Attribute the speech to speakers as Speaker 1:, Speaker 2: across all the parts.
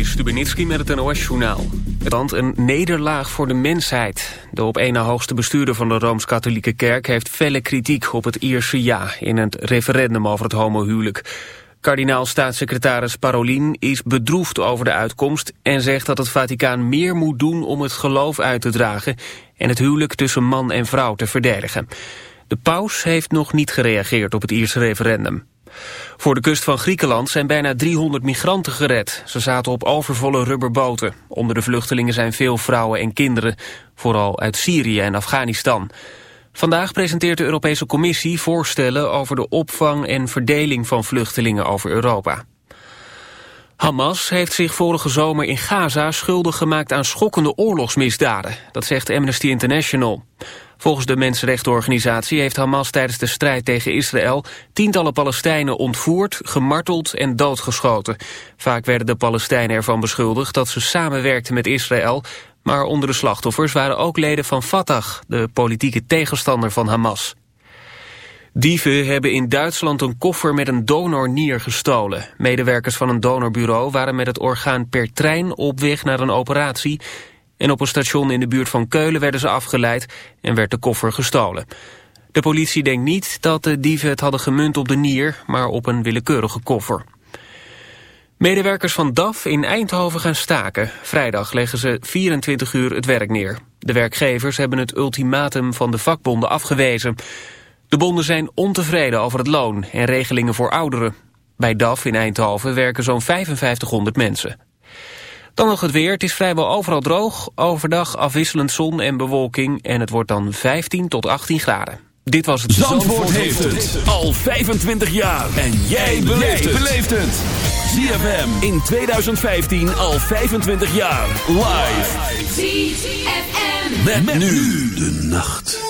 Speaker 1: Joris Stubenitski met het NOS-journaal. Het land een nederlaag voor de mensheid. De op na hoogste bestuurder van de Rooms-Katholieke Kerk... heeft felle kritiek op het Ierse ja in het referendum over het homohuwelijk. Kardinaal-staatssecretaris Parolin is bedroefd over de uitkomst... en zegt dat het Vaticaan meer moet doen om het geloof uit te dragen... en het huwelijk tussen man en vrouw te verdedigen. De paus heeft nog niet gereageerd op het Ierse referendum. Voor de kust van Griekenland zijn bijna 300 migranten gered. Ze zaten op overvolle rubberboten. Onder de vluchtelingen zijn veel vrouwen en kinderen, vooral uit Syrië en Afghanistan. Vandaag presenteert de Europese Commissie voorstellen over de opvang en verdeling van vluchtelingen over Europa. Hamas heeft zich vorige zomer in Gaza schuldig gemaakt aan schokkende oorlogsmisdaden. Dat zegt Amnesty International. Volgens de mensenrechtenorganisatie heeft Hamas tijdens de strijd tegen Israël tientallen Palestijnen ontvoerd, gemarteld en doodgeschoten. Vaak werden de Palestijnen ervan beschuldigd dat ze samenwerkten met Israël, maar onder de slachtoffers waren ook leden van Fatah, de politieke tegenstander van Hamas. Dieven hebben in Duitsland een koffer met een donornier gestolen. Medewerkers van een donorbureau waren met het orgaan per trein op weg naar een operatie... en op een station in de buurt van Keulen werden ze afgeleid en werd de koffer gestolen. De politie denkt niet dat de dieven het hadden gemunt op de nier, maar op een willekeurige koffer. Medewerkers van DAF in Eindhoven gaan staken. Vrijdag leggen ze 24 uur het werk neer. De werkgevers hebben het ultimatum van de vakbonden afgewezen... De bonden zijn ontevreden over het loon en regelingen voor ouderen. Bij DAF in Eindhoven werken zo'n 5500 mensen. Dan nog het weer. Het is vrijwel overal droog. Overdag afwisselend zon en bewolking. En het wordt dan 15 tot 18 graden. Dit was het...
Speaker 2: Zandvoort, Zandvoort heeft het al 25 jaar. En jij beleeft het. ZFM in 2015 al 25 jaar. Live. ZFM. met nu de nacht.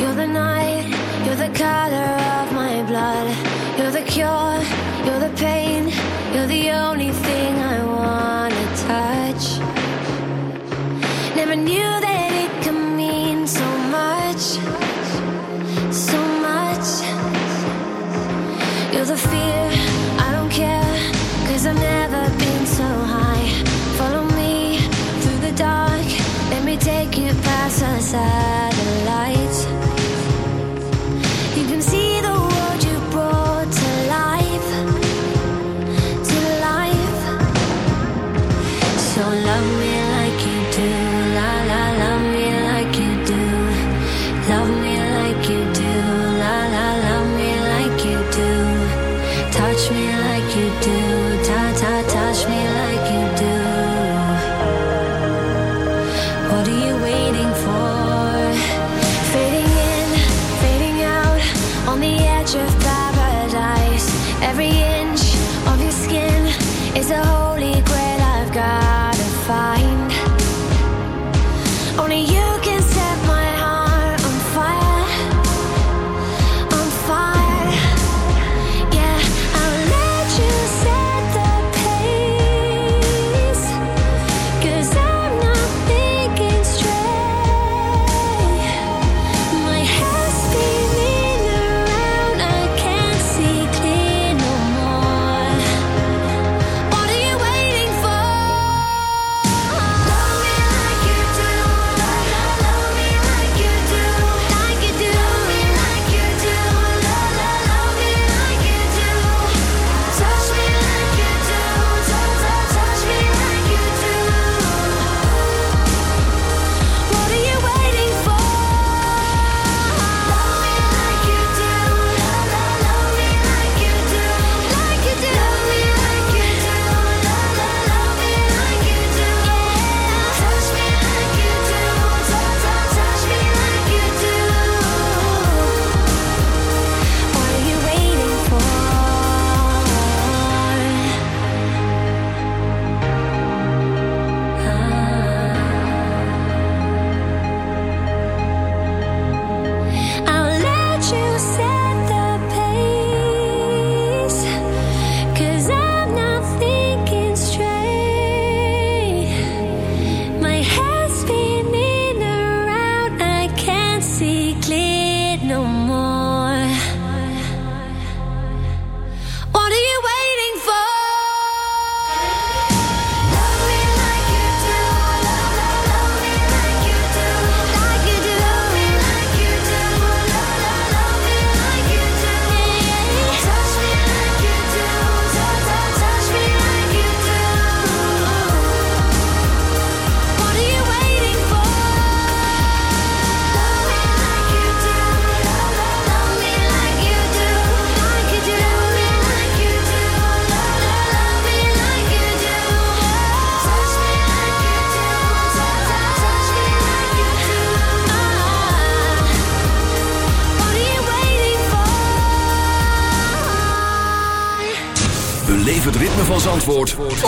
Speaker 3: You're the night, you're the color of my blood. You're the
Speaker 4: cure,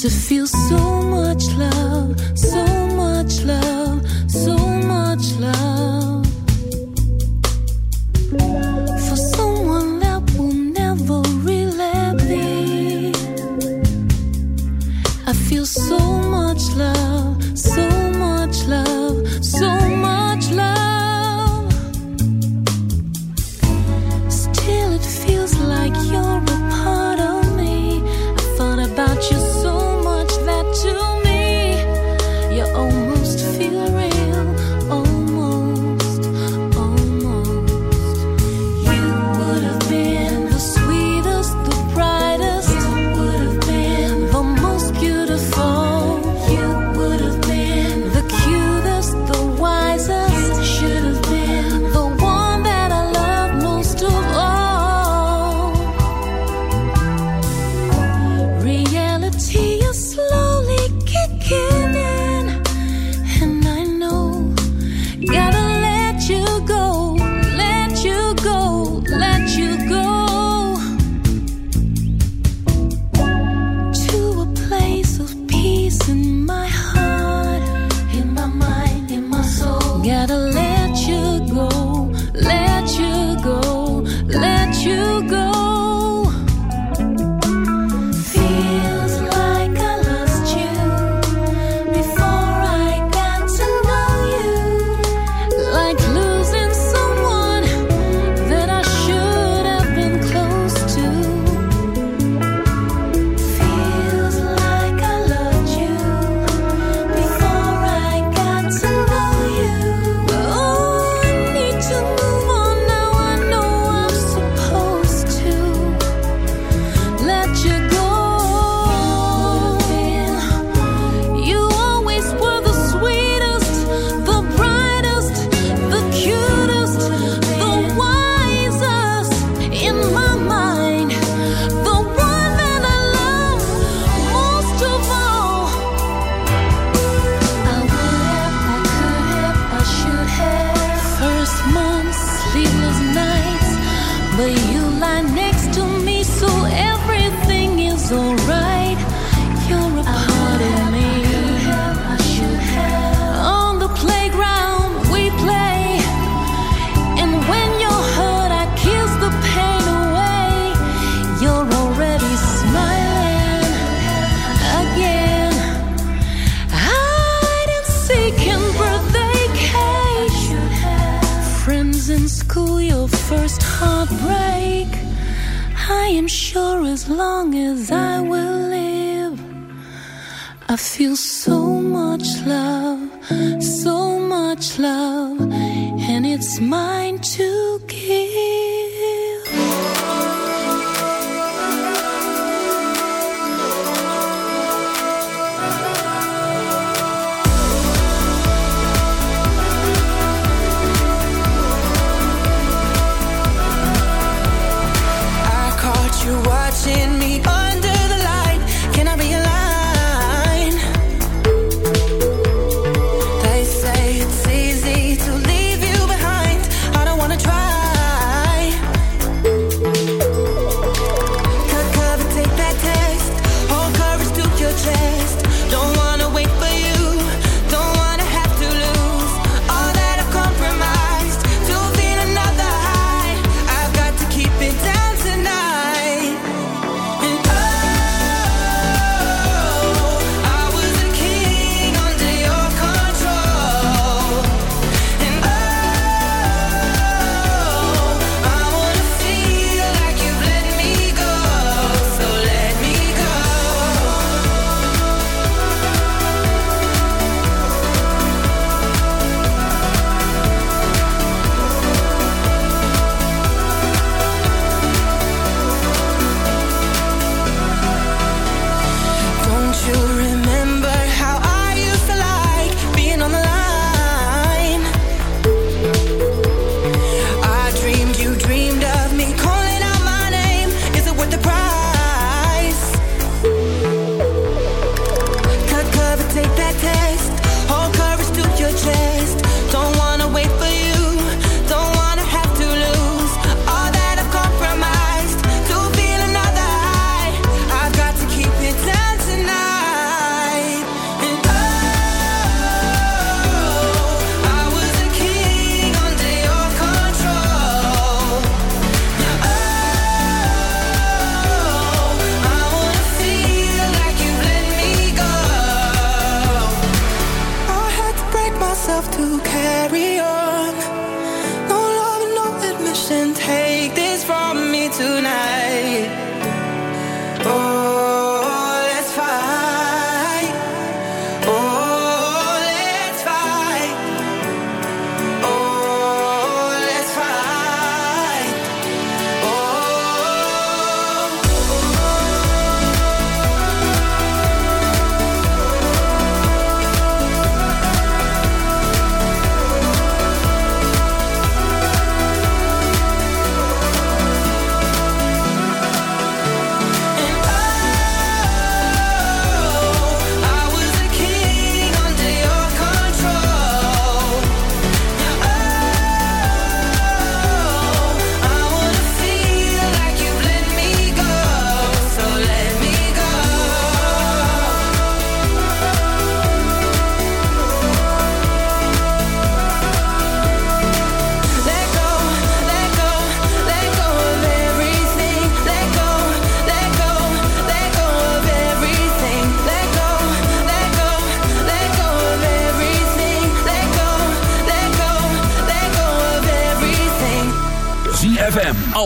Speaker 4: to feel so much love, so much love,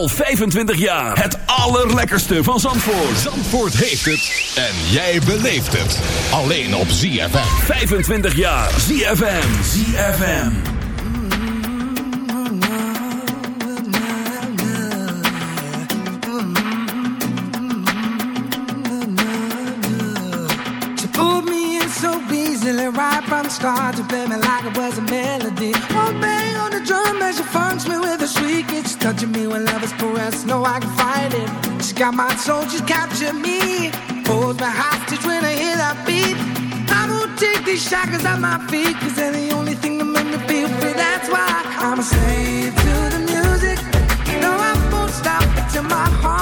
Speaker 2: al 25 jaar. Het allerlekkerste van Zandvoort.
Speaker 5: Zandvoort heeft het en jij beleeft het. Alleen op ZFM.
Speaker 2: 25 jaar. ZFM. ZFM.
Speaker 6: She pulled me in so easily right from the start to play me like it was a melody. Touching me when love is caressed. No, I can fight it. She got my soul, she's captured me. Holds me hostage when I hear that beat. I won't take these shackles off my feet, cause they're the only thing that make me feel free. That's why I'm a slave to the music. No, I won't stop till my heart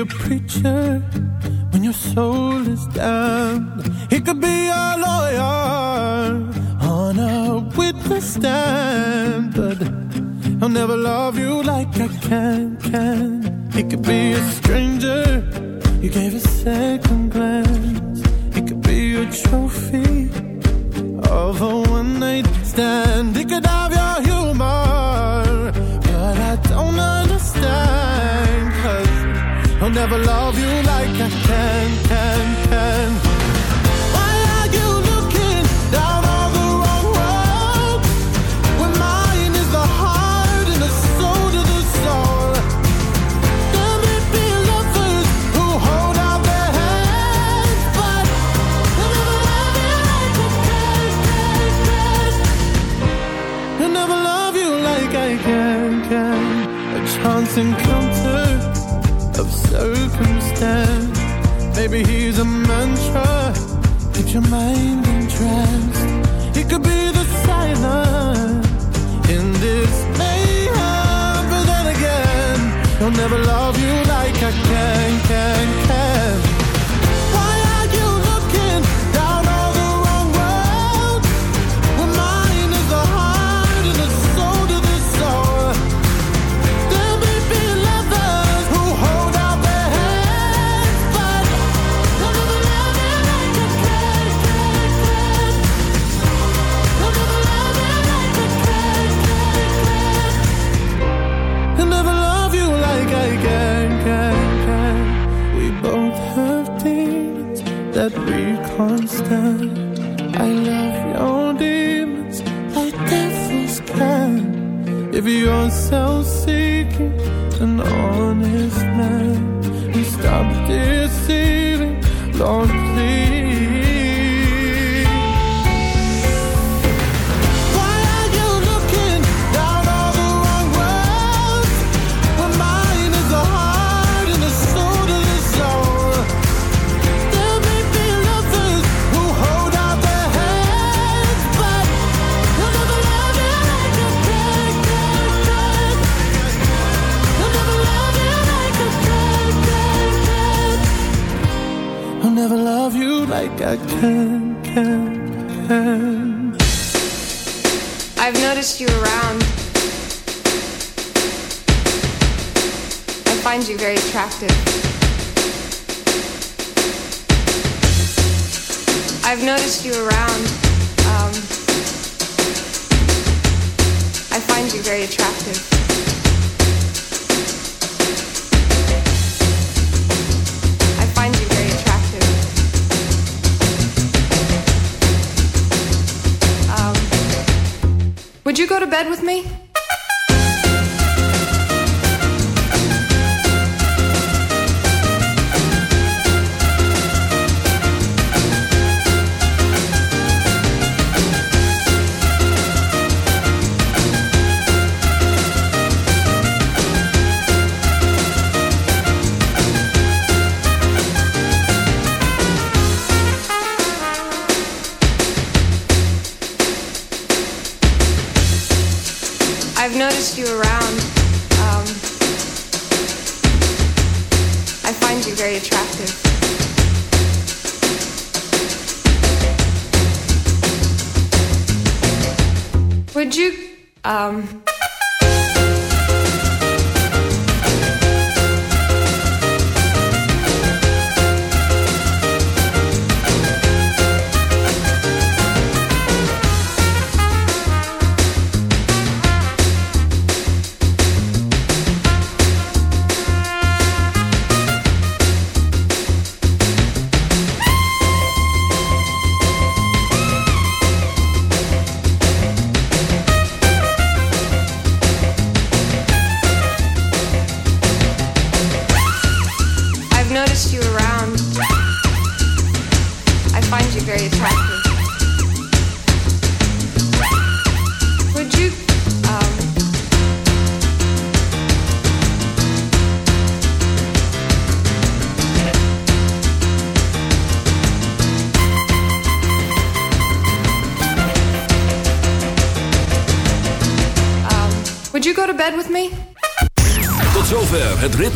Speaker 6: a
Speaker 7: preacher when your soul is down. He could be a lawyer on a witness stand. But I'll never love you like I can, can. He could be a stranger.